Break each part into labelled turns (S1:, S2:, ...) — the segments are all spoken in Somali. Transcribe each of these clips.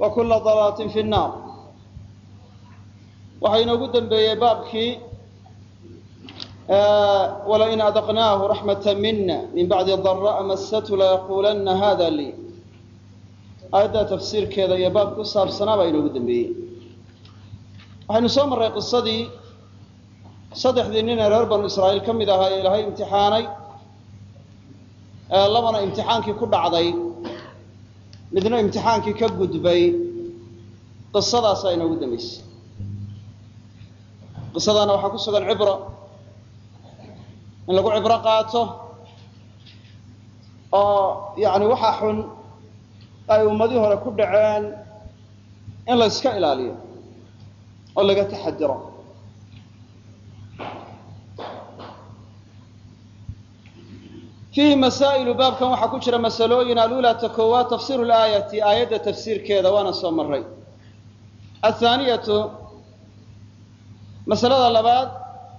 S1: wa kulla dalaatin fi nnaar. Waxaa inoogu dembeeyey baabkii walain adaqnaahu raxmata mina min bacdi dara'a massatu layaquulanna hada lii aayaddaa tafsiirkeeda iyo baabka ku saabsanaa inoogu dembeeyey waxaynu soo marray qisadii saddexdii nin ee reer banu israa'iil ka mid ahaa ee ilaahay imtixaanay labana imtixaankii ku dhacday midna imtixaankii ka gudbay qisadaasaa inoogu dambaysay. Qisadaana waxaa ku sugan cibro. In lagu cibro qaato oo yani waxaa xun ay ummadii hore ku dhaceen in la yska ilaaliyo oo laga taxadiro fiihi masaa'ilu baabkan waxaa ku jira masalooyin alula ta koowaad tafsiru laayati aayadda tafsiirkeeda waana soo maray athaaniyatu masalada labaad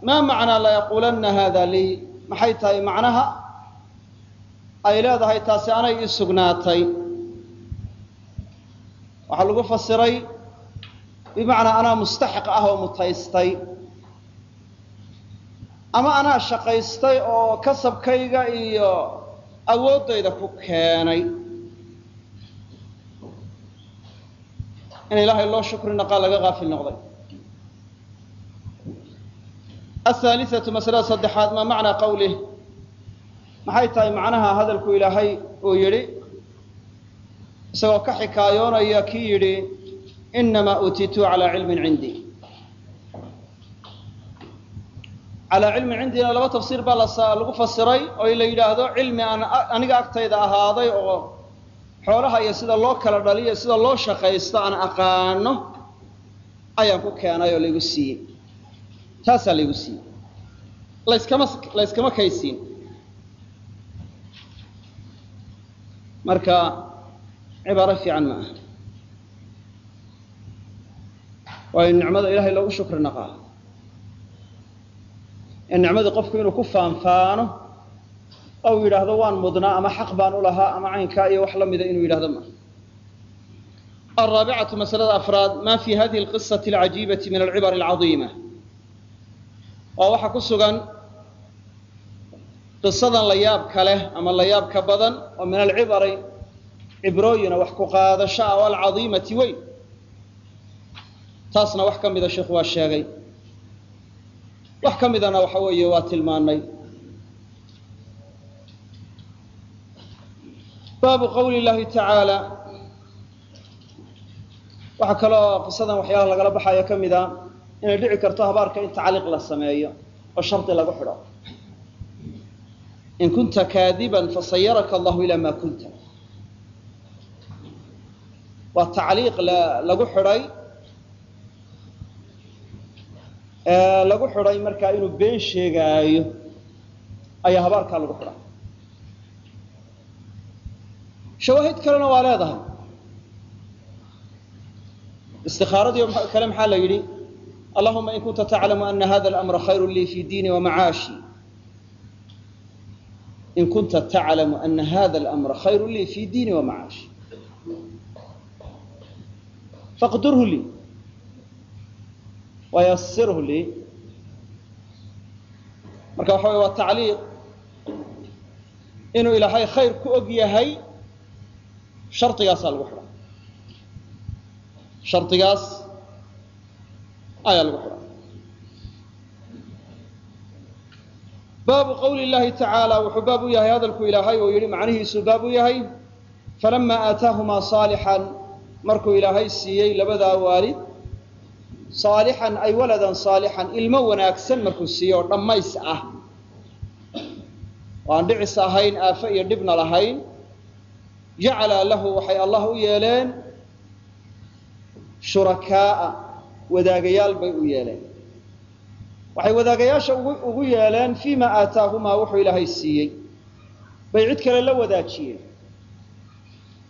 S1: maa macnaa layaquulanna hada lii maxay tahay macnaha? Ay leedahay taasi anay ii sugnaatay. Waxaa lagu fasiray bimacnaa anaa mustaxiq ah oo mutaystay ama anaa shaqaystay oo kasabkayga iyo awooddayda ku keenay. In ilaahay loo shukri naqaa laga qaafil noqday. Ahaaliatu masalada saddexaad maa macnaa qawlih maxay tahay macnaha hadalku ilaahay uu yidhi? Isagoo ka xikaayoonaya kii yidhi inamaa uutiitu calaa cilmin cindii calaa cilmin cindiina laba tafsiir baa lagu fasiray oo la yidhaahdo cilmi aan aniga agtayda ahaaday oo xoolaha iyo sida loo kala dhaliyo sida loo shaqaysto aan aqaano ayaan ku keenay oo laygu siiyey. Taasaa laygu siiyey. Laskama layskama kaysiin. Marka cibaaro fiican ma aha. Waayo nicmada ilahay loogu shukri naqaa in nicmadii qofku inuu ku faanfaano ou yidhaahdo waan mudnaa ama xaq baan u lahaa ama caynkaa iyo wax la mida inuu yidhahdo maaha alraabicatu masalada afraad ma fi hadihi alqisati alcajiibati min alcibar alcadiima? Waa waxaa ku sugan qisadan la leh ama la badan oo min alcibari cibrooyina wax ku qaadasho ah oo alcadiimati weyn. Taasna wax ka mida sheikhu waa sheegay wax ka midana waxa weeye waa tilmaanay baabu qawli llahi tacaala. Waxaa kaloo qisadan waxyaalaha lagala baxayo ka mid a inay dhici karto habaarka in tacliiq la sameeyo oo shardi lagu xidho. In kunta kaadiban fasayaraka allahu ilaa ma kunta. Waa tacliiq lagu xidhay lagu xidhay markaa inuu been sheegaayo ayaa habaarkaa lagu xidhay shawaahid kalena waa leedahay. Istikaaradii kale maxaa la yidhi? Allahuma in kunta taclamu ana hada alamra khayru lii fi diini wamacaashi in kunta taclamu ana hada alamra khayru lii fi diini wamacaashi faqdurhu lii wayasirhu lii marka waxa way waa tacliiq inuu ilaahay khayr ku og yahay shardigaasaa lagu xidha shardigaas ayaa lagu xidha baabu qawli llahi tacaala wuxuu baab u yahay hadalku ilaahay oo yihi macnihiisuu baab u yahay falama aataahumaa saalixan markuu ilaahay siiyey labadaa waalid saalixan ay waladan saalixan ilmo wanaagsan markuu siiyo oo dhammays ah. Oo aan dhicis ahayn aafo iyo dhibna lahayn. Jacala lahu waxay allah u yeeleen. Shurakaa'a wadaagayaal bay u yeeleen. Waxay wadaagayaasha ugu yeeleen fii ma aataahumaa? Wuxuu ilaahay siiyey. Bay cid kale la wadaajiyeen.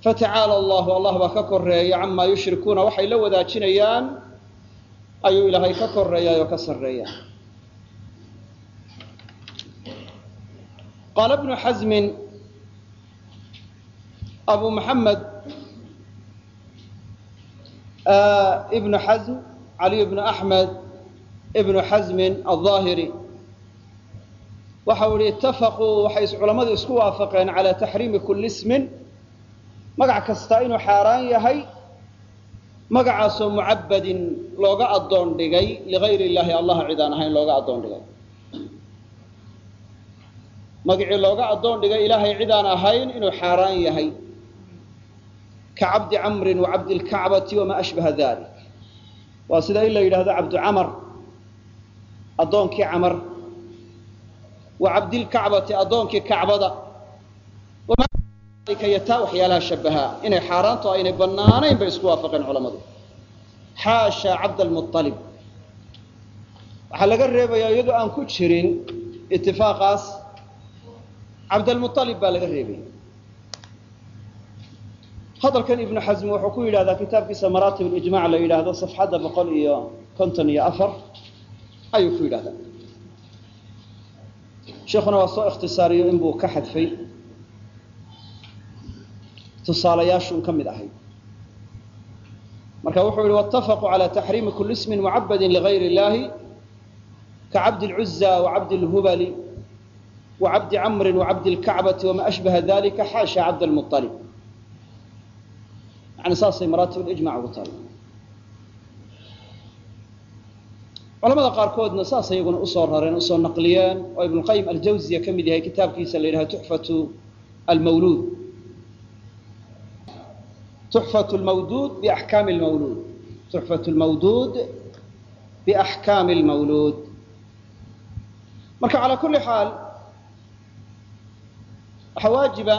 S1: Fatacaala allahu allah baa ka koreeya camaa yushrikuuna? Waxay la wadaajinayaan ayuu ilaahay ka koreeyaa oo ka sarreeya qaala bnu xasmin abu maxamed ibnu xasm caliy bnu axmed ibnu xasmin alظaahiri waxa uu yihi itafaquu waxay culammadu isku waafaqeen calaa taxriimi kulli ismin. Magac kasta inuu xaaraan yahay magacaasoo mucabadin looga addoon dhigay ligayri illaahi cid aan ahayn looga addoon dhigay. Magacii looga addoon dhigay ilaahay cid aan ahayn inuu xaaraan yahay. Ka cabdi camrin wa cabdi lkacbati wamaa ashbaha dalik waa sida in la yidhahdo cabdu camar addoonkii camar. Wa cabdilkacbati addoonkii kacbada taa waxyaalaha shabahaa inay xaaraanto aynay bannaanayn bay isku waafaqeen culammadu xaasha cabdalmualib waxaa laga reebayaa iyadoo aan ku jirin itifaaqaas cabdalmualib baa laga reebaya hadalkan ibnu xasmi wuxuu ku yidhahdaa kitaabkiisa maraatib ijmac la yidhaahdo safxadda boqol iyo konton iyo afar. Ayuu ku yidhahdaa sheikuna waa soo ikhtisaariyo inbuu ka xadfay tusaalayaashuun ka mid ahay. Marka wuxuu yihi waitafaquu calaa taxriimi kuli ismin mucabadin ligayr illaahi ka cabdi lcuza wacabdi lhubali wacabdi camrin wacabdi lkacbati wamaa ashbaha dalika xaasha cabd yani saasay maraatibulijmac ugu taala culamada qaarkoodna saas iyaguna u soo rareen u soo naqliyeen oo ibnuqayim aljawziya ka mid yahay kitaabkiisa la yidhaha tuxfatu almawluud tuxfat lmawduud biaxkaami lmawluud tuxfat lmawduud biaxkaami lmawluud marka calaa kulli xaal waxaa waajiba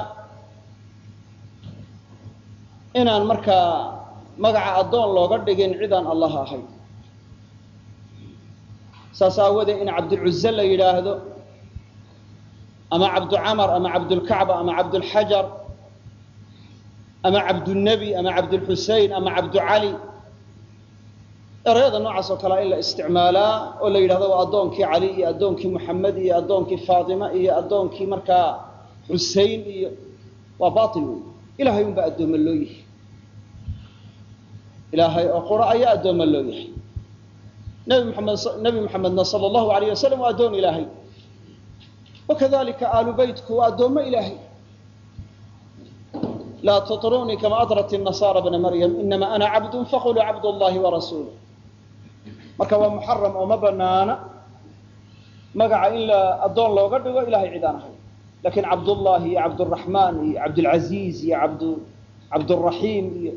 S1: inaan markaa magaca addoon looga dhigin cidaan allah ahayn saas aawadee in cabdulcuze la yidhaahdo ama cabducamar ama cabdulkacba ama cabdulxajar ama cabdulnebi ama cabdulxusein ama cabducali erayada noocaas oo kalea in la isticmaalaa oo la yidhahdo waa addoonkii cali iyo addoonkii muxamed iyo addoonkii faatima iyo addoonkii markaa xusein iyo waa bail wey ilahay unbaa addooma loo yahay. Ilaahay oo qura ayaa addooma loo yahay. Nebi muxamed nebi muxamedna sala allahu alayh wasalam waa addoon ilaahay. Wakadalika aalu beytku waa addoommo ilaahay laa tuطrunii kama adrat الnasaara bna maryam inama ana cabdu faquluu cabd اllahi warasuuluh marka waa muxaram oo ma banaana magaca in la addoon looga dhigo ilahay cid aan ahay lakin cabdullahi iyo cabduraxmaan iyo cabdulcaziiz iyo abd cabduraxiim iyo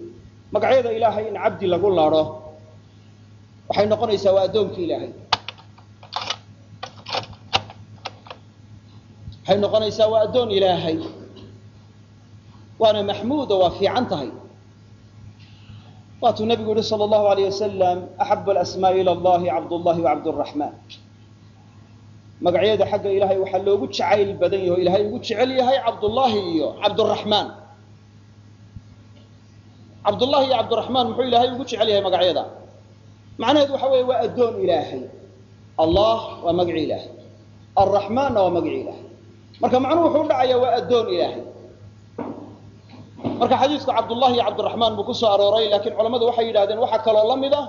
S1: magacyada ilaahay in cabdi lagu laro waxay noqonaysaa waa addoonkii ilaahay waxay noqonaysaa waa addoon ilaahay waana maxmuud waa fiican tahay. Waatuu nabigu yihi sal allahu alayh wasalam axabu alasmaa'i ila allahi cabdullahi wa cabduraxmaan magacyada xagga ilaahay waxaa loogu jacayl badan yahe ilaahay ugu jecel yahay cabdullaahi iyo cabduraxmaan cabdullahi iyo cabduraxmaan muxuu ilaahay ugu jecel yahay magacyada? Macnaheedu waxa weeye waa addoon ilaahay. Allah waa magaci ilaahay. Alraxmaanna waa magaci ilaahay. Marka macnuhu wuxuu udhacayaa waa addoon ilaahay marka xadiidku cabdullahi iyo cabdiraxmaan buu ku soo arooray laakiin culammadu waxay yidhahdeen waxaa kaloo la mid ah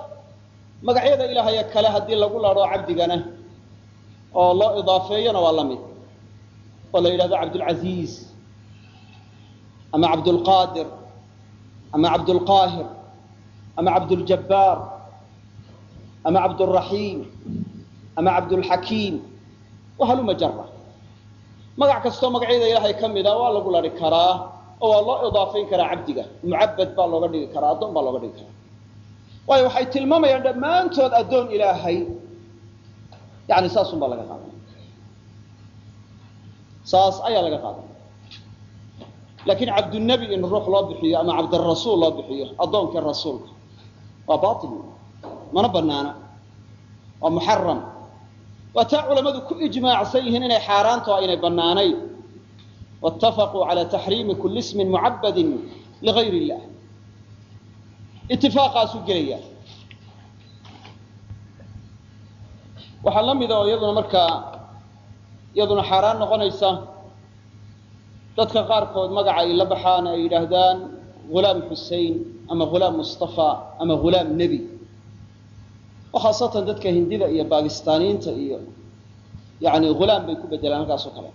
S1: magacyada ilaahaye kale haddii lagu laro cabdigana oo loo idaafeeyona waa la mid oo la yidhahdo cabdulcaziiz ama cabdulqaadir ama cabdulqaahir ama cabduljabbaar ama cabduraxiim ama cabdulxakiim wahaluma jara magac kastoo magacyada ilaahay ka mida waa lagu lari karaa oo waa loo idaafayn karaa cabdiga. Mucabad baa looga dhigi karaa addoon baa looga dhigi karaa. Waayo waxay tilmaamayaan dhammaantood addoon ilaahay. Yani saasun baa laga qaadanaya saas ayaa laga qaadanaya laakiin cabdunebi in ruux loo bixiyo ama cabdirasuul loo bixiyo addoonkii rasuulka waa bail mana banaana waa muxaram waa taa culammadu ku ijmaacsan yihiin inay xaaraanto aynay bannaanayn waitafaquu cala taxriimi kuli ismin mucabadin ligayr illah itifaaqaasuu gelaya waxaa la mida oo iyaduna markaa iyaduna xaaraan noqonaysa dadka qaarkood magaca ay la baxaan ay yidhaahdaan hulaam xusein ama hulaam mustafa ama hulaam nebi oo khaasatan dadka hindida iyo bakistaaniyiinta iyo yani hulaam bay ku bedelaan halkaas kale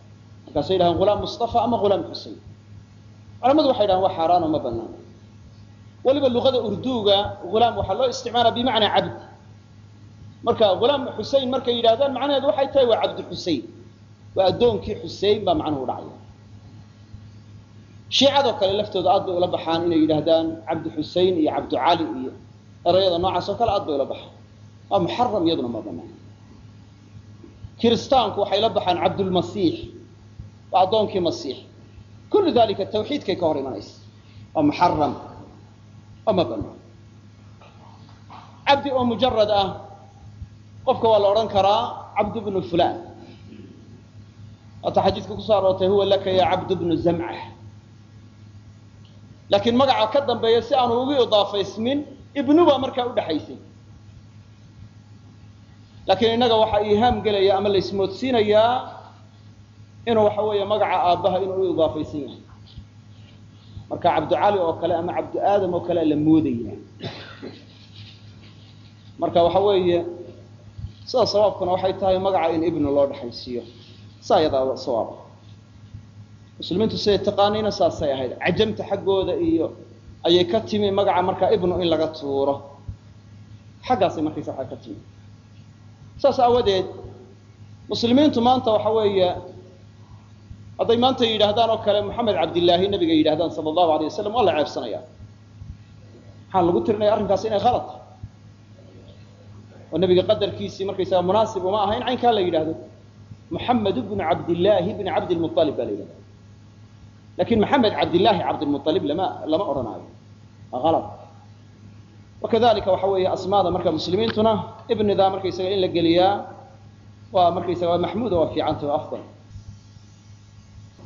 S1: markaasay yidhahaan hulaam mustafa ama hulaam xusein culamadu waxay yidhahan waa xaaraano ma banaana weliba luqada urduuga hulaam waxaa loo isticmaala bimacnaa cabd marka hulaam xusein markay yidhahdaan macnaheedu waxay tahay waa cabdi xusein waa addoonkii xusein baa macnuhu dhacaya. Shiicadoo kale laftooda aad bay ula baxaan inay yidhaahdaan cabdi xusein iyo cabdu cali iyo erayada noocaas oo kale aad bay ula baxaan. Waa muxaram iyaduna ma banaan kiristaanku waxay la baxaan cabdulmasiix waa addoonkii masiix kullu dalika tawxiidkay ka hor imanaysa waa muxaram oo ma banaan cabdi oo mujarad ah qofka waa la odhan karaa cabdu bnu fulan waata xadiidka ku soo aroortay huwa laka ya cabdu bnu zamca laakiin magaca ka dambeeya si aanu ugu idaafaysmin ibnu baa markaa udhaxaysay laakiin innaga waxaa iihaam gelaya ama la ismoodsiinayaa inuu waxa weeye magaca aabbaha inuu u idaafaysan yahay. Marka cabducali oo kale ama cabdu aadam oo kale la moodaya marka waxa weeye sida sawaabkuna waxay tahay magaca in ibnu loo dhexaysiiyo saa yadaa sawaab. Muslimiintu siday taqaaniina saasay ahayd. Cajamta xaggooda iyo ayay ka timi magaca markaa ibnu in laga tuuro. Xaggaasay markaysa ka timi. Saas aawadeed muslimiintu maanta waxa weeye hadday maanta yidhaahdaan oo kale moxamed cabdillaahi nabiga yidhahdaan sala allahu alay wasalam waa la ceebsanaya maxaa lagu tirinaya arrinkaasi inay khalad. Oo nabiga qadarkiisii markaysaga munaasib uma aha in caynkaa la yidhahdo muxamed bnu cabdillaahi bni cabdilmualib baa la yidhahda laakiin maxamed cabdillaahi cabdilmualib lama lama odhanaayo. Waa alad wakadalika waxa weeye asmaada marka muslimiintuna ibnidaa markaysaga in la geliyaa waa markaysaga maxmuuda waa fiicanta waa afdal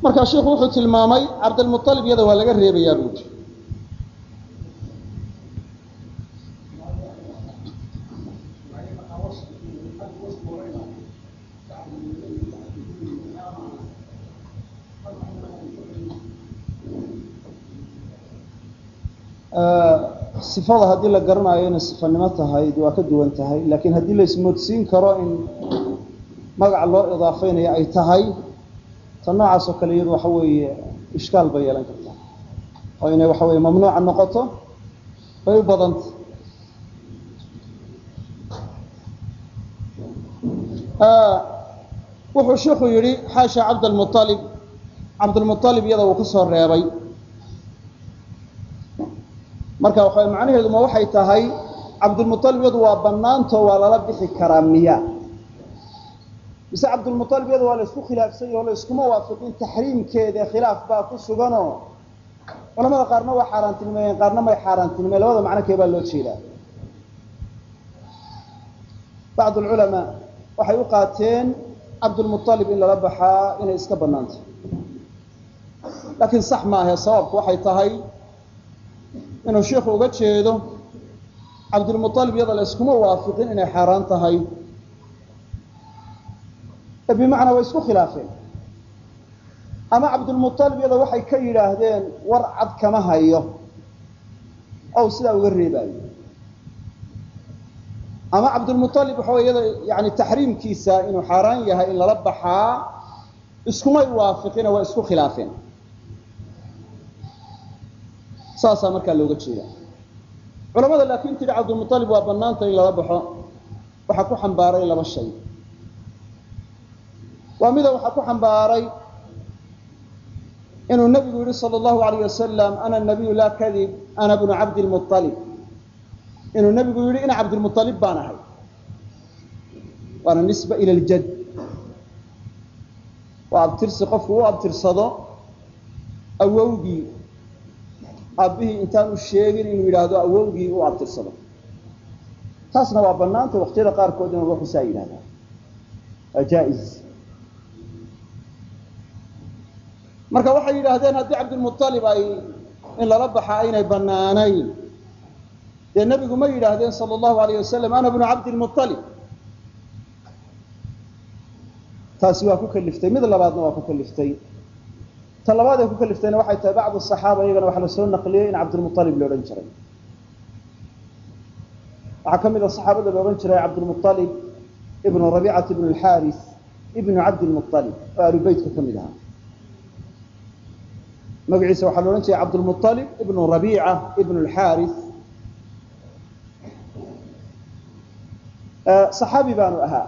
S1: marka sheiku wuxuu tilmaamay cabdilmualib iyada waa laga reebayaa buuri sifada haddii la garanayo inay sifanimo tahay waa ka duwan tahay laakiin haddii la ismoodsiin karo in magac loo idaafeynayo ay tahay ta noocaas oo kale iyadu waxa weeye ishkaal bay yeelan kartaa. Oo inay waxa weye mamnuuca noqoto bay u badanta wuxuu sheiku yihi xaasha cabdlmualib cabdulmualib iyada uu ka soo reebay. Marka macnaheedu ma waxay tahay cabdulmualib iyadu waa banaanto waa lala bixi karaa miya mise cabdulmualib iyadu waa la isku khilaafsan yaho la iskuma waafiqin taxriimkeeda khilaaf baa ku suganoo culamada qaarna waa xaaraantinimeeyeen qaarna may xaaraantinimeyen labada macno kee baa loo jeedaa. Bacd lculamaa waxay u qaateen cabdulmualib in lala baxaa inay iska banaantay laakiin sax maahe sababku waxay tahay inuu sheiku uga jeedo cabdulmualib iyada la iskuma waafiqin inay xaaraan tahay bimacnaa way isku khilaafeen. Ama cabdulmualib iyada waxay ka yidhaahdeen war cad kama hayo. Ow sidaa uga reebaayo. Ama cabdulmualib waxa iyada yani taxriimkiisa inuu xaaraan yahay in lala baxaa iskumay waafiqine waa isku khilaafeen. Saasaa markaa looga jeeda culamada laakiin tidhi cabdulmualib waa banaanta in lala baxo. Waxaa ku xambaaray laba shay waa mida waxaa ku xambaaray inuu nabigu yihi sal allahu alayh wasalam ana nabiyu laa kadib ana bnu cabdilmualib inuu nabigu yihi ina cabdilmualib baan ahay. Waana nisba ila ljad waa abtirsi qofku u abtirsado awowgii. Aabbihii intaan u sheegin inuu yidhaahdo awowgii u abtirsado
S2: taasna waa banaanta waqtiyada qaarkood in ruuxu saa yidhahdaa. Waa jaa-is marka waxay yidhaahdeen haddii cabdilmualib ay in lala baxa aynay banaanayn dee nebigu ma yidhaahdeen sala allahu alayh wasalam ana bnu cabdilmualib taasi waa ku kaliftay mid labaadna waa ku kaliftay. Ta labaad ee ku kaliftayna waxay tahay bacdu saxaaba iyagana waxaa la soo naqliyey in cabdilmualib la odhan jiray. Waxaa ka mid a saxaabada la odhan jiray cabdilmualib ibnu rabiicata ibnu alxaaris ibnu cabdilmualib oo alubeytka ka mid ahaa magaciisa waxaa la odhan jiray cabdilmualib ibnu rabiica ibnu alxaaris saxaabi baanu ahaa.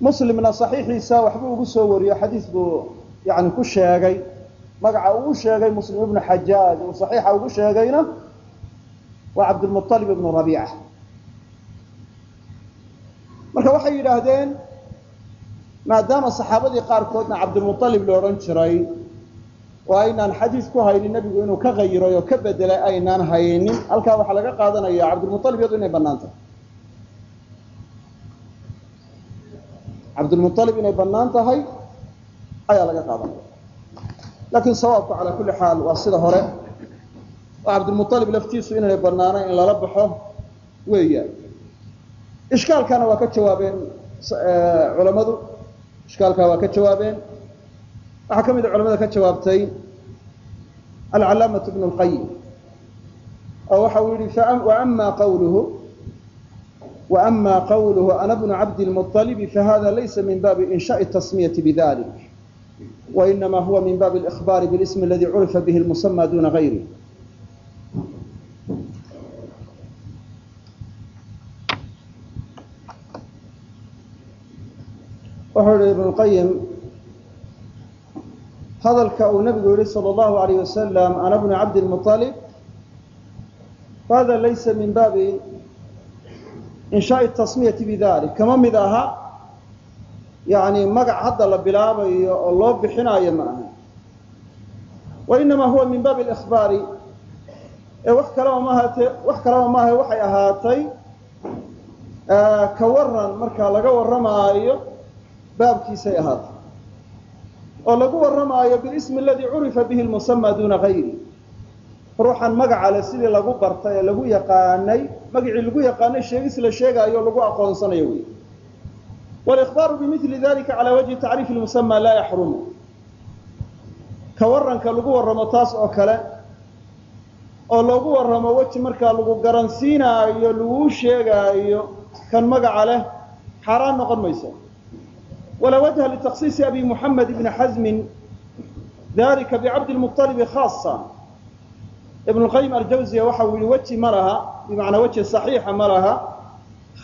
S2: Muslimna saxiixiisa waxbuu ugu soo wariyo xadiis buu yani ku sheegay. Magaca uu u sheegay muslim ibnu xajaaj uu saxiixa ugu sheegayna waa cabdilmualib ibnu rabiica. Marka waxay yidhaahdeen maadaama saxaabadii qaarkoodna cabdilmualib la odhan jiray oo aynaan xadiis ku haynin nebigu inuu ka qayiray oo ka bedelay aynaan haynin. Halkaa waxaa laga qaadanaya cabdilmualib iyadu inay bannaan tahay cabdilmualib inay bannaan tahay ayaa laga qaadanaya. Laakiin sawaabku calaa kulli xaal waa sida hore. Oo cabdilmualib laftiisu inaynay bannaanayn in lala baxo weeyaan. Ishkaalkana waa ka jawaabeen culammadu ishkaalkaa waa ka jawaabeen waxaa ka mid a culamada ka jawaabtay alcalaamatu bnu lqayim oo waxa uu yihi waama qawluhu وأma qwlه أna بن cabd المطلب fahada laysa min babi إنشhاء التsmية بذلك وإنma huwa min bab الإخبار bالاسم اladي curifa bه المسمى duna غayره wuxuu yihi iبن الqayim hadalka uu nabigu yihi slى الlahu عalيه وasلم أna بن cabd المطلب fahada laysa min babi inshaai tasmiyati bidalik kama mid aha yani magac hadda la bilaabayo oo loo bixinaayo ma aha wa inamaa huwa min baabi اlإkhbaari ee wax kalaba maahate wax kalaba maaha waxay ahaatay ka waran markaa laga warramaayo baabkiisay ahaatay. oo lagu warramaayo bilismi aladii curifa bihi lmusama duna gayri ruuxan magaca le sidii lagu bartay ee lagu yaqaanay magacii lagu yaqaanay sheegis la sheegaayo lagu aqoonsanayo wey walikhbaaru bimili dalika cala wajhi tacriif lmusama laa yaxrumu. Ka waranka lagu warramo taas oo kale oo lagu warramo weji markaa lagu garansiinaayo laguu sheegaayo kan magaca leh xaaraan noqon mayso wajha litaksiisi abi muxamed ibni xasmin dalika bicabdi lmuطalibi khaasa ibn lqayim aljawziya waxa uu yihi weji ma laha bimacnaa weji saxiixa ma laha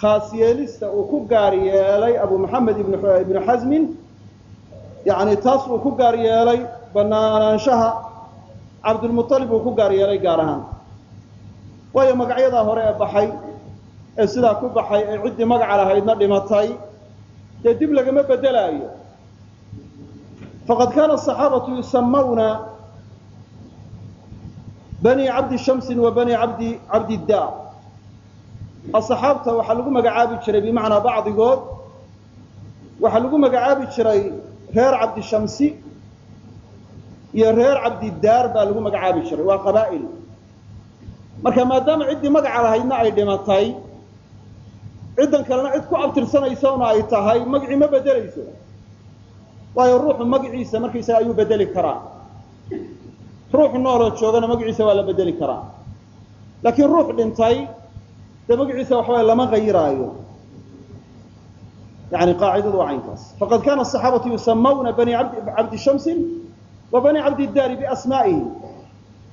S2: khaas yeelista uu ku gaar yeelay abu maxamed ibnu xasmin yani taas uu ku gaar yeelay banaanaanshaha cabdulmualib uu ku gaar yeelay gaar ahaan waayo magacyadaa hore ee baxay ee sidaa ku baxay ee ciddii magaca lahaydna dhimatay dee dib lagama bedelaayo. Faqad kaana asaxaabatu yusamawna bani cabdi shamsin wa bani abdi cabdiddaar asaxaabta waxaa lagu magacaabi jiray bimacnaa bacdigood. Waxaa lagu magacaabi jiray reer cabdishamsi iyo reer cabdidaar baa lagu magacaabi jiray. Waa qabaa'il. Marka maadaama ciddii magaca lahaydna ay dhimatay ciddan kalena cid ku abtirsanaysana ay tahay magacii ma bedelayso. Waayo ruuxu magaciisa markaysaga ayuu bedeli karaa. Ruux nooloo joogana magaciisa waa la bedeli karaa. Laakiin ruux dhintay dee magaciisa waxaway lama qayiraayo yani qaacidadu waa caynkaas. Faqad kana asaxaabatu yusamawna bani cabdi shamsin wa bani cabdidaari biasmaa'ihi.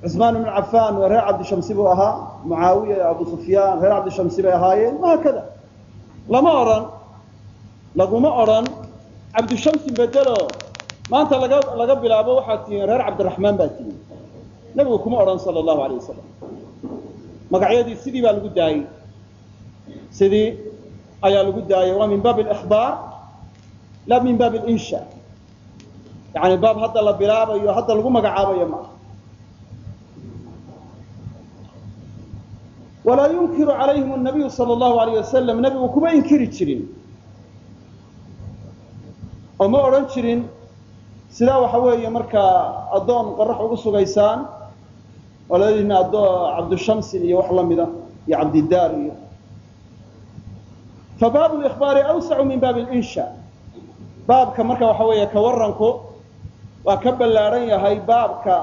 S2: Cusmaan ibnu cafaan reer cabdishamsi buu ahaa mucaawiya abu sufyaan reer cabdishamsi bay ahaayeen wahaakada lama odhan laguma odhan cabdishamsin bedelo. Maanta laga bilaabo waxaad tihiin reer cabdiraxmaan baa tihiin nebigu kuma odhan sala allahu alayh wasalam magacyadii sidii baa lagu daayey. Sidii ayaa lagu daayay waa min baabi alikhbaar la min baabi alinsha yani baab hadda la bilaabayo hadda lagu magacaabayo maaha walaa yunkiru calayhim nabiyu sala allahu alayh wasalam nebigu kuma inkiri jirin. Oo ma odhan jirin sidaa waxa weeye markaa addoon qorax ugu sugaysaan oo ladina addo cabdushamsin iyo wax la iyo cabdidaar iyo. Fa baabu likhbaari awsacu min baabi linsha baabka marka waxa weeye ka waranku waa ka ballaadhan yahay baabka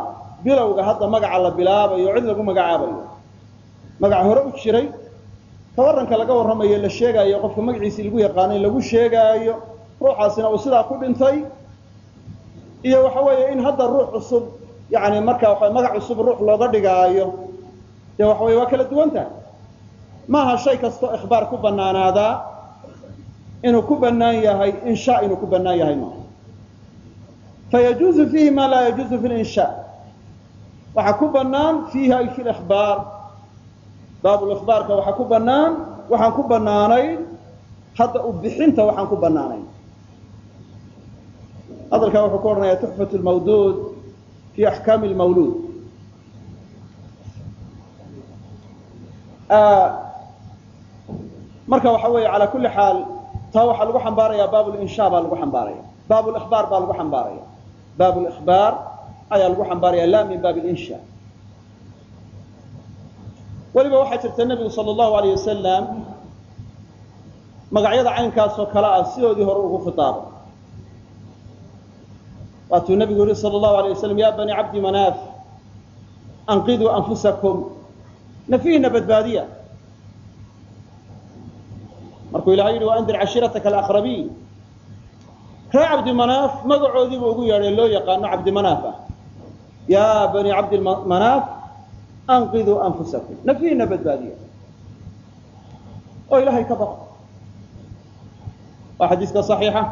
S2: bilowga hadda magaca la bilaabayo cid lagu magacaabayo magac hore u jiray. Ka waranka laga warramayo la sheegaayo qofka magaciisii lagu yaqaanay lagu sheegaayo ruuxaasina uu sidaa ku dhintay. Iyo waxa weeye in hadda ruux cusub yani marka waa magac cusub ruux looga dhigaayo dee waxa weye waa kala duwan tahay maaha shay kastoo ikhbaar ku banaanaadaa inuu ku banaan yahay insha inuu ku banaan yahay maaha fayajuuzu fiihi ma laa yajuuzu fi linsha waxaa ku banaan fiihi ay fi lihbaar baabulihbaarka waxaa ku banaan waxaan ku banaanayn hadda u bixinta waxaan ku banaanayn hadalkaa wuxuu ku odhanaya tuxfat lmawduud fi axkaami lmawluud marka waxa weeye calaa kulli xaal taa waxaa lagu xambaaraya baab linsha baa lagu xambaaraya. Baab lihbaar baa lagu xambaaraya. Baab lihbaar ayaa lagu xambaaraya la min baab linsha weliba waxaa jirta nebigu sala allahu alayh wasalam magacyada caynkaasoo kale ah sidoodii hore ugu khitaabay waatuu nebigu yihi sala allahu alay wasalam ya bani cabdi manaaf anqiduu anfusakum. Nafiihina badbaadiya. Markuu ilahay yidhi waandir cashiirataka alaqrabiin ree cabdi manaaf magacoodiibuu ugu yeedhay loo yaqaano cabdi manaaf ah ya bani cabdi manaaf anqiduu anfusakum nafiihina badbaadiya oo ilahay ka baqo waa xadiiska صaxiixa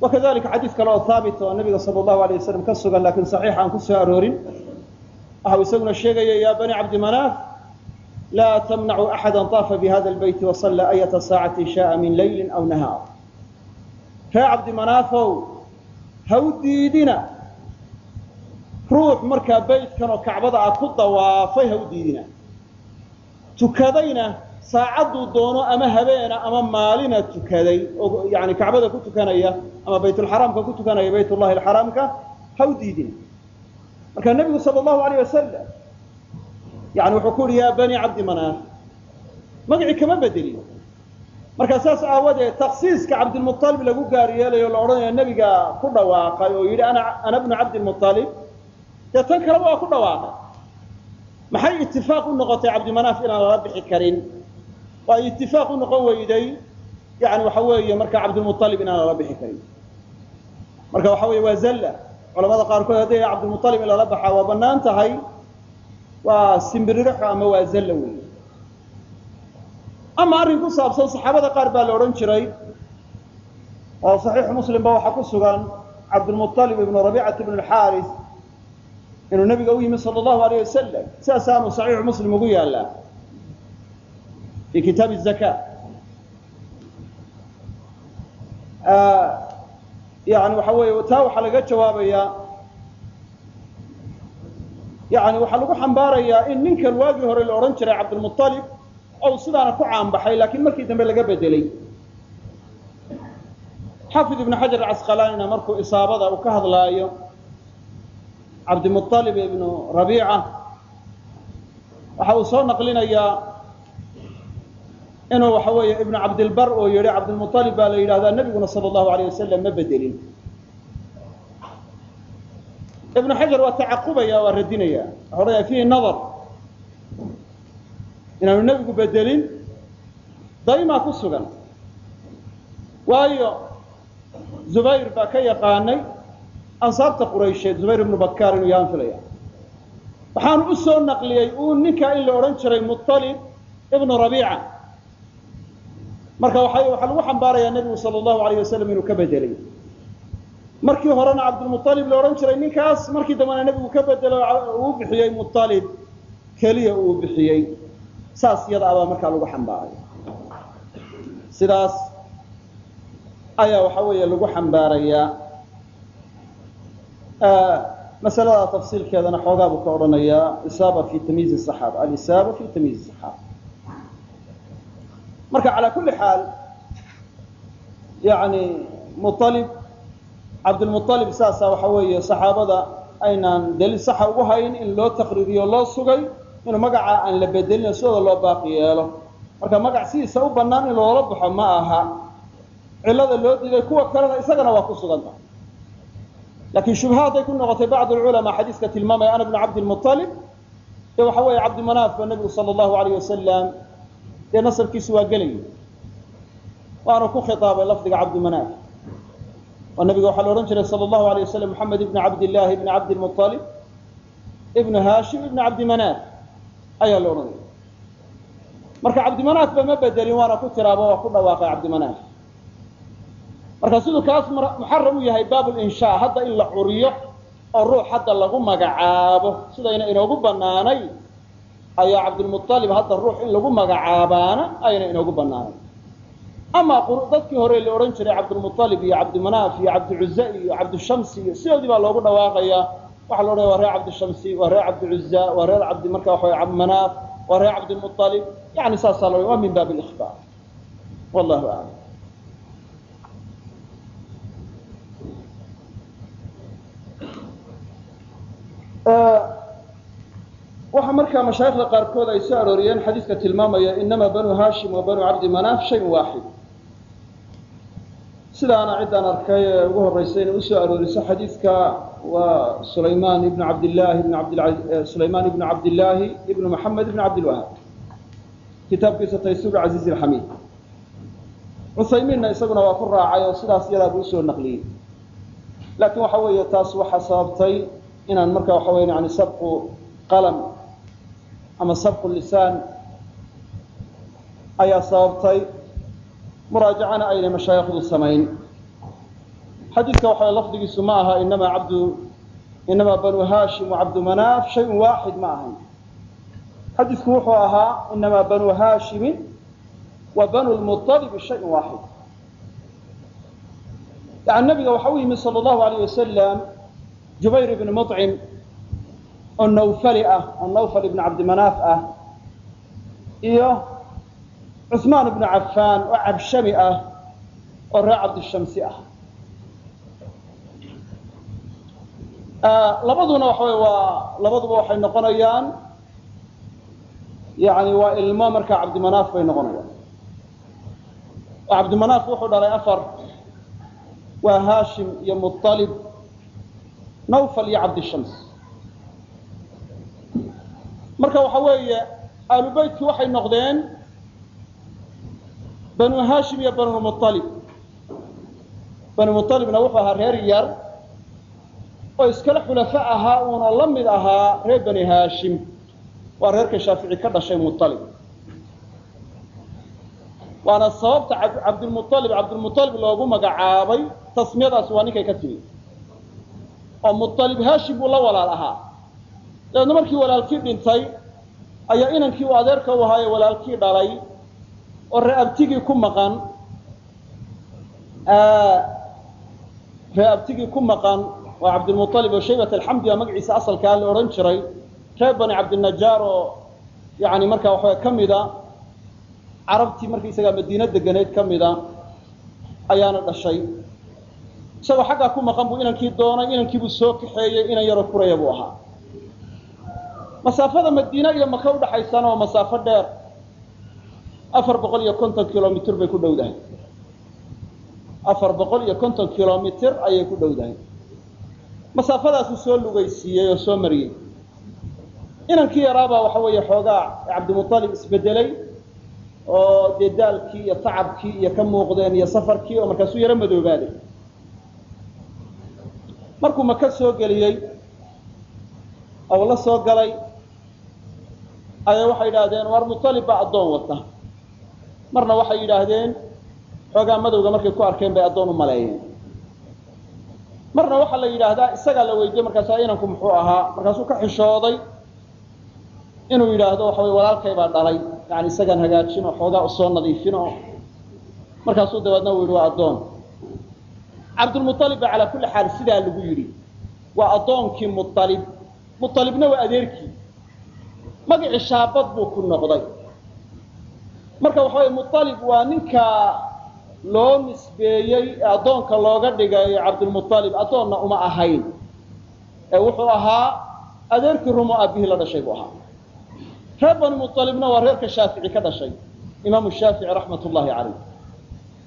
S2: wakadalika xadiis kale oo haabit oo nabiga sala allahu alay wasalam ka sugan lakin saxiixa aan ku soo aroorin waxa uu isaguna sheegaya ya bani cabdi manaaf laa tamnacu axada طaafa bihada lbeyti wasalla ayata saacati shaءa min layli aw nahaar ree cabdi manaafow ha u diidina ruux markaa beytkan oo kacbada ah ku dawaafay ha u diidina. Tukadayna saacaduu doono ama habeena ama maalina tukaday oo yani kacbada ku tukanaya ama baytulxaraamka ku tukanaya baytullahi alxaraamka ha u diidina. Marka nebigu sala allahu alayh wasalam yani wuxuu ku uhi ya bani cabdi manaaf magacii kama bedelin marka saas aawadeed taksiiska cabdilmualib lagu gaar la odhanayo nebiga ku dhawaaqay oo yidhi ana bnu cabdilmualib dee tan kaleba waa ku dhawaaqay. Maxay itifaaq u noqotay cabdimanaaf inaan lala bixi karin? Ay itifaaq u noqon weyday yani waxa weeye marka cabdilmualib inaan lala bixi karin. Marka waxa weeye waa zalla. Culamada qaarkood hadday cabdilmualib in lala baxaa waa bannaan tahay waa simbiriraxo ama waa zalla wey ama arrin ku saabsan saxaabada qaar baa la odhan jiray oo saxiixu muslimba waxaa ku sugan cabdilmualib ibnu rabiicata ibn alxaaris inuu nabiga u yimi sala allahu alayh wasalam sidaasaanu saxiixu muslim ugu yaallaa fi kitaabi zaka yani waxa weeye taa waxaa laga jawaabayaa yani waxaa lagu xambaarayaa in ninkan waagii hore la odhan jiray cabdilmualib ou sidaana ku caanbaxay laakiin markii dambe laga bedelay xaafid ibnu xajar acasqalaanina markuu isaabada uu ka hadlaayo cabdimualib ibnu rabiica waxa uu soo naqlinayaa inuu waxa weeye ibnu cabdilbar oo yihi cabdilmualib baa la yidhahdaa nebiguna sala allahu alayh wasalam ma bedelin. Ibnu xajar waa tacaqubaya waa radinaya. Waxa odhanaya nadar inaanu nebigu bedelin daymaa ku sugan. Waayo zubayr baa ka yaqaanay ansaabta quraysheed zubayr ibnu bakar inuu yahaan filaya waxaanu u soo naqliyey uu ninkaa in la odhan jiray mualib ibnu rabiica marka waxa waxaa lagu xambaarayaa nebigu sala allahu alayh wasalam inuu ka bedelay markii horena cabdilmualib la odhan jiray ninkaas markii dambena nebigu ka bedelo uu bixiyey mualib keliya uu bixiyey saas iyada markaa lagu xambaaray sidaas ayaa waxa weeye lagu xambaarayaa masalada tafsiilkeedana xoogaa buu ka odhanayaa isaaba fi tamyiizi saxaaba alisaaba fi tamyiizi saxaaba marka calaa kulli xaal yani mualib cabdilmualib saasa waxa weeye saxaabada aynaan daliil saxa ugu hayn in loo taqriiriyo loo sugay inuu magacaa aan la bedelin sidooda loo baaqi yeelo. Marka magac sidiisa u bannaan in loola baxo ma aha. Cillada loo diiday kuwa kalena isagana waa ku suganta laakiin shubha hadday ku noqotay bacd alculamaa xadiiska tilmaamaya ana bnu cabdilmualib dee waxa weeye cabdimanaaf ba nebigu sala allahu alayh wasalam dee nasabkiisu waa gelayay waanu ku khitaabay lafdiga cabdimanaaf oo nabiga waxaa la odhan jiray sala allahu alayh wasalam moxamed ibni cabdillahi ibni cabdilmualib ibnu haashim ibni cabdimanaaf ayaa la odhanaya marka cabdimanaafba ma bedelin waana ku tiraaba waa ku dhawaaqay cabdimanaaf marka siduu kaas muxaram u yahay baabulinshaa hadda in la curiyo oo ruux hadda lagu magacaabo sidayna inoogu banaanay ayaa cabdilmualib hadda ruux in lagu magacaabaana ayna inoogu banaanay amaa dadkii hore la odhan jiray cabdilmualib iyo cabdimanaaf iyo cabdicuza iyo cabdishamsi iyo sidoodii baa loogu dhawaaqayaa waxaa la odhanaya waa reer cabdishamsi waa reer cabdicuza waa reer cabdi marka waxa cabdimanaaf waa reer cabdilmualib yani saasaa la waa min baab likhbaar wallahu aclam waxaa markaa mashaaikhda qaarkood ay soo arooriyeen xadiiska tilmaamaya inama banu hashim wa banu cabdi manaaf shayun waaxid. Sidaana ciddaan arkay ee ugu horreysay inay u soo arooriso xadiidka waa sulaymaan ibnu cabdillahi ibn abd sulaymaan ibnu cabdillaahi ibnu maxamed ibn cabdilwahaab kitaabkiisa taysuur casiiz alxamiid cuthaymiinna isaguna waa ku raacay oo sidaas yadaabuu u soo naqliyey. Laakiin waxa weeye taas waxaa sababtay inaan marka waxa weya yani sabqu qalam ama sabqu lisaan ayaa sababtay muraajacana aynay mashaayikhdu samayn. Xadiidka waxa lafdigiisu ma aha inama cabdu inama banu hashim wa cabdu manaaf shayun waaxid ma ahayn. Xadiidku wuxuu ahaa inama banu haashimin wa banu lmualibi shayun waaxid yani nabiga waxa u yimid sala allahu alayh wasalam jubayr ibni mucim oo nawfali ah oo nawfal ibnu cabdimanaaf ah iyo cuثmaan ibnu cafaan oo cabshami ah oo reer cabdishamsi ah labaduna waxa wey waa labaduba waxay noqonayaan yani waa ilmo markaa cabdimanaaf bay noqonayaan cabdimanaaf wuxuu dhalay afar waa haashim iyo muطalib nawfal iyo cabdishams marka waxa weeye aalu waxay noqdeen banu hashim iyo banu mualib banu mualibna wuxuu ahaa reer yar oo iskala xulafo ahaa uuna la mid ahaa reer bani hashim waa reerka shaafici ka dhashay mualib waana sababta cabdilmualib cabdilmualib loogu magacaabay tasmiyadaas waa ninkay ka timi oo mualib hashim buu la walaal ahaa. Dabeedna markii walaalkii dhintay ayaa inankii uu adeerka u ahaaye walaalkii dhalay oo reeabtigii ku maqan reeabtigii ku maqan waa cabdilmualib oo shaybat alxamdi baa magaciisa asalkaa la odhan jiray reer bani cabdinajaar oo yani markaa waxawa ka mida carabtii markaisagaa madiina deganeyd ka mida ayaana dhashay isagoo xaggaa ku maqan buu inankii doonay inankiibuu soo kaxeeyey inan yaroo kuraya buu ahaa. Masaafada madiine iyo maka udhaxaysana waa masaafo dheer. Afar boqol iyo konton kilomitr bay ku dhowdahay afar boqol iyo konton kilomitr ayay ku dhowdahay masaafadaasuu soo lugaysiiyey oo soo mariyey. Inankii yaraabaa waxa weeye xoogaa cabdimualib isbedelay oo dee daalkii iyo tacabkii iyo ka muuqdeen iyo safarkii oo markaasuu yaro madoobaaday markuu maka soo geliyey oo la soo galay ayaa waxay yidhaahdeen war mualib baa addoon wata. Marna waxay yidhaahdeen xoogaa madowga markay ku arkeen bay addoon u maleeyeen. Marna waxaa la yidhaahdaa isagaa la weydiiyey markaasaa inanku muxuu ahaa. Markaasuu ka xishooday inuu yidhaahdo waxa wey walaalkay baa dhalay. Yani isagaan hagaajin oo xoogaa u soo nadiifin markaasuu dabeedna u yidhi waa addoon cabdulmualib baa calaa kulli xaal sidaa lagu yidhi waa addoonkii mualib mualibna waa adeerkii. Magacii shaabad buu ku noqday. Marka waxa weye mualib waa ninka loo nisbeeyey ee addoonka looga dhigay cabdulmualib addoonna uma ahayn. Ee wuxuu ahaa adeerkii rumo aabihii la dhashay buu ahaa. Reer bani mualibna waa reerka shaafici ka dhashay imaamu shaafici raxmat ullahi caleyh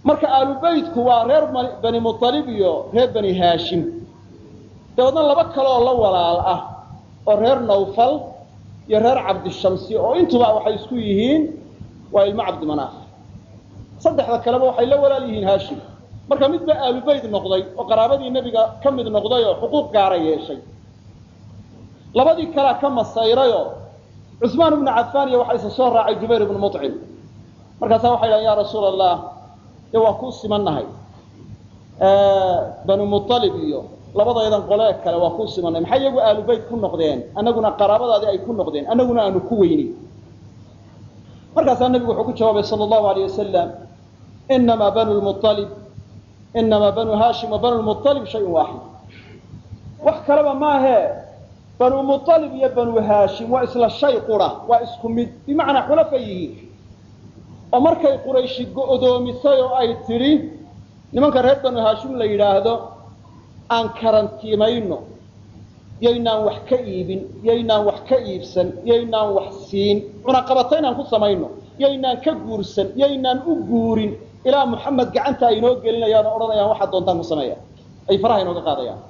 S2: marka aalubeytku waa reer bani mualib iyo reer bani haashim. Dabeedna laba kale oo la walaal ah oo reer nawfal iyo reer cabdishamsi oo intuba waxay isku yihiin waa ilmo cabdimanaaf. Saddexda kaleba waxay la walaal yihiin haashim. Marka mid baa aalubeyt noqday oo qaraabadii nebiga ka mid noqday oo xuquuq gaara yeeshay. Labadii kalea ka masayrayoo cusmaan ibnu cafaan iyo waxaa isa soo raacay jubayr ibnu mucim markaasaa waxay dhahan ya rasuula allah dee waa kuu simannahay banu mualib iyo labadaydan qolee kale waa kuu simannahay maxay iyagu aalubeyt ku noqdeen? Annaguna qaraabadaadii ay ku noqdeen. Annaguna aanu ku weynin. Markaasaa nebigu wuxuu ku jawaabay sala allahu alayh wasalam inamaa banu lmualib inamaa banu haashim wa banu lmualib shayun waaxid wax kaleba maahee banu mualib iyo banu haashim waa isla shay qura waa isku mid. Bimacnaa xulafa yihiin oo markay qurayshi go'doomisay oo ay tidhi nimanka reer banu haashim la yidhaahdo aan karantiimayno yaynaan wax ka iibin yaynaan wax ka iibsan yaynaan wax siin cunaqabata inaan ku samayno yaynaan ka guursan yaynaan u guurin ilaa muxamed gacanta ay inoo gelinayaan oo odhanayaan waxaad doontaan ku sameeya ay faraha inooga qaadayaan.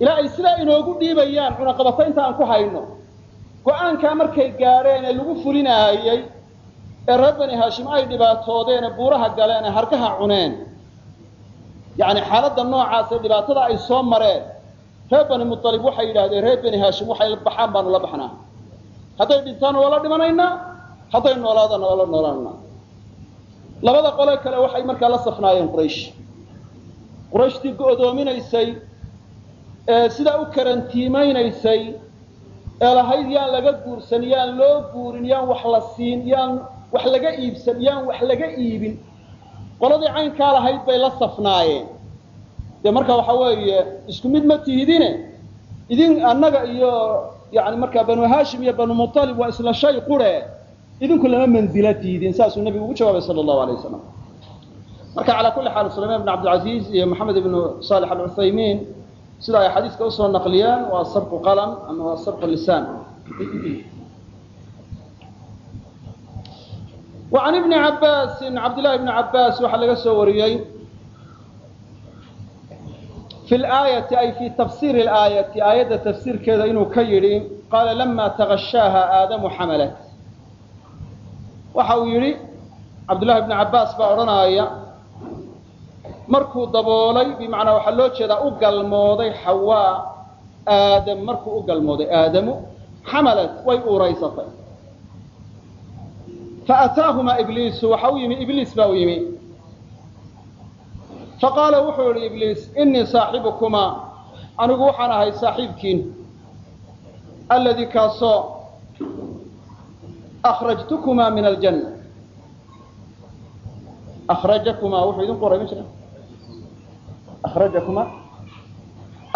S2: Ilaa ay sidaa inoogu dhiibayaan cunaqabato inta aan ku hayno. Go'aankaa markay gaadheen ee lagu fulinaayey ee reer bani haashim ay dhibaatoodeen ee buuraha galeen ee hargaha cuneen. Yacni xaaladda noocaas ee dhibaatada ay soo mareen reer bani mualib waxay yidhahdeen reer bani haashim waxay baxaan baanu la baxnaa. Hadday dhintaan waa dhimanaynaa hadday noolaadana waa la noolaanaa labada qole kale waxay markaa la safnaayeen quraysh. Qurayshtii go'doominaysay ee sidaa u karantiimaynaysay ee lahayd yaan laga guursan yaan loo guurin yaan wax la siin yaan wax laga iibsan wax laga iibin. Qoladii caynkaa lahayd bay la safnaayeen. Dee marka waxa weeye isku mid ma tihidine idin annaga iyo yani markaa banu haashim iyo banu mualib waa isla shay qure. Idinku lama manzila tihidin saasuu nebigu ugu jawaabay sala allahu alay wasalam marka calaa kulli xaal sulaymaan ibn cabdilcaziiz iyo maxamed ibnu saalex alcuthaymiin sida ay xadiiska u soo naqliyaan waa sabqu qalam ama waa sabqu lisaan وعن بن عabاس cabdاللahi بن عabاس waxaa laga soo wariyey في الآية ay في تفsير الآية aayadda تfsيirkeeda inuu ka yihi qاala لma تغشاaha aadamu xamلت waxa uu yihi cabdاللahi بن عabاس baa odhanaya markuu daboolay bmaعnaa waxaa loo jeedaa u galmooday xawaa aadam markuu u galmooday aadamu xamلت way uuraysatay faataahumaa ibliisu waxa u yimi ibliis baa u yimi faqaala wuxuu yihi ibliis inii saaxibukumaa anigu waxaan ahay saaxiibkiin alladii kaasoo akrajtukumaa min aljanna akrajakumaa wuxuu idin qoray ma jira akrajakumaa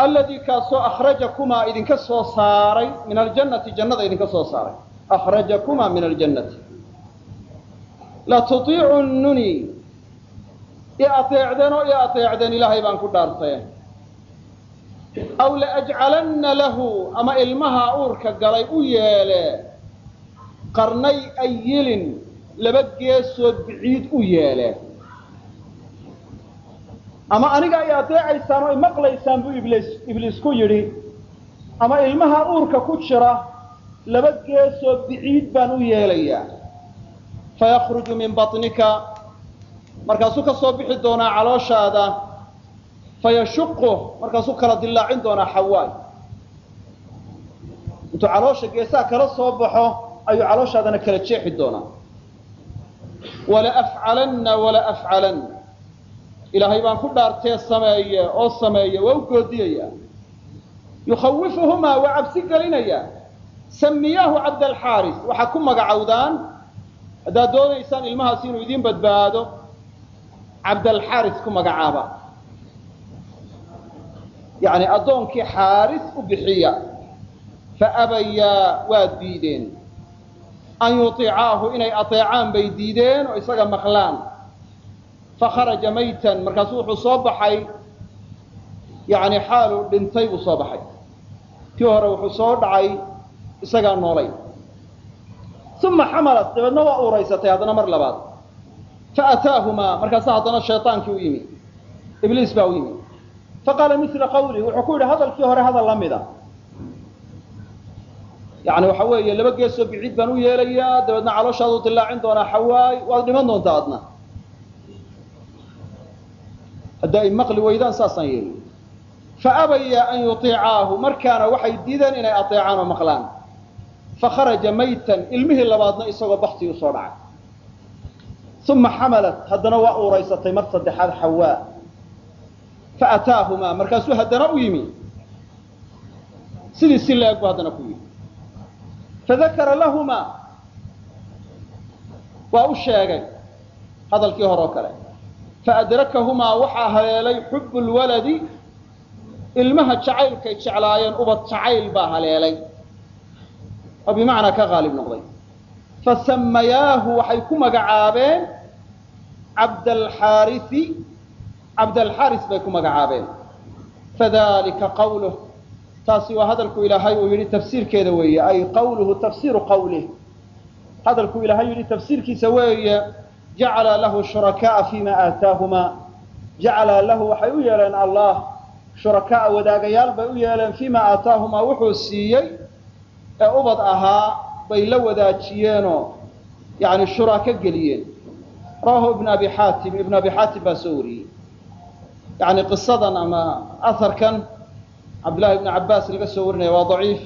S2: alladii kaasoo akhrajakumaa idinka soo saaray min aljannati jannada idinka soo saaray akhrajakumaa min aljannati latuiicununi i ateecdeen oo i ateecdeen ilaahay baan ku dhaartay. Aw laajcalanna lahu ama ilmaha uurka galay u yeele qarnay ayilin laba geesood biciid u yeele. Ama aniga ay adeecaysaan oo imaqlaysaan buu ibliis ibliis ku yidhi ama ilmaha uurka ku jira laba geesood biciid baan u yeelayaa fayakruju min baطnika markaasuu ka soo bixi doonaa calooshaada fayashuqu markaasuu kala dilaacin doonaa xawaay intuu caloosha geesaha kala soo baxo ayuu calooshaadana kala jeexi doonaa wala afcalanna wala afcalan ilaahay baan ku dhaartee sameeye oo sameeye waa u goodiyaya yukhawifuhumaa waa cabsi gelinaya samiyaahu cabdalxaaris waxaa ku magacowdaan haddaad doonaysaan ilmahaasi inuu idiin badbaado cabdalxaaris ku magacaaba. Yani addoonkii xaaris u bixiya faabayaa waa diideen. An yuطicaahu inay aطeecaan bay diideen oo isaga maqlaan. Fakharaja maytan markaasu wuxuu soo baxay. Yani xaaluu dhintay buu soo baxay. Kii hore wuxuu soo dhacay isagaa noolay uma xamalat dabeedna waa uuraysatay haddana mar labaad faataahumaa markaasa haddana shayaankii u yimi ibliis baa u yimi faqaala mila qawlih wuxuu ku yidhi hadalkii hore hadal la mida yani waxa weeye laba geesoo biciid baan u yeelayaa dabeedna calooshaadu dilaacin doonaa xawaay waad dhiman doontaa adna hadda ay maqli weydaan saasaan yeeli faabaya an yuطicaahu markaana waxay diideen inay aطeecaan oo maqlaan fakharaja maytan ilmihii labaadna isagoo baktii u soo dhacay uma xamalat haddana waa uuraysatay mar saddexaad xawaa faataahumaa markaasuu haddana u yimi sidii si la-eg bu haddana ku yimi fadakara lahumaa waa u sheegay hadalkii hore oo kale faadrakahumaa waxaa haleelay xubu lwaladi ilmaha jacaylkay jeclaayeen ubad jacayl baa haleelay oo bimacnaa ka qaalib noqday. Fasamayaahu waxay ku magacaabeen cabdalxaarisi cabdalxaaris bay ku magacaabeen. Fadalika qawluh taasi waa hadalku ilaahay uu yidhi tafsiirkeeda weeye ay qawluhu tafsiiru qawlih hadalku ilaahay yidhi tafsiirkiisa weeye jacala lahu shurakaaa fima aataahumaa. Jacala lahu waxay u yeeleen allah shurakaaa wadaagayaal bay u yeeleen fima aataahumaa wuxuu siiyey ee ubad ahaa bay la wadaajiyeenoo yani shuraako geliyeen. Rawahu ibn abi xaatim ibn abi xaatim baa soo wariyey. Yani qisadan ama aharkan cabdillahi ibn cabaas laga soo warinaya waa daciif.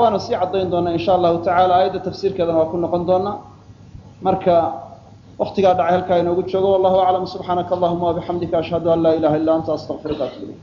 S2: Waana sii caddayn doonaa insha allahu tacala aayadda tafsiirkeedana waa ku noqon doonaa. Marka waktigaa dhacay halkaa inoogu joogo wallahu aclam subxaanaka allahuma wabixamdika ashhadu an laa ilaha illa anta astaqfiruka atub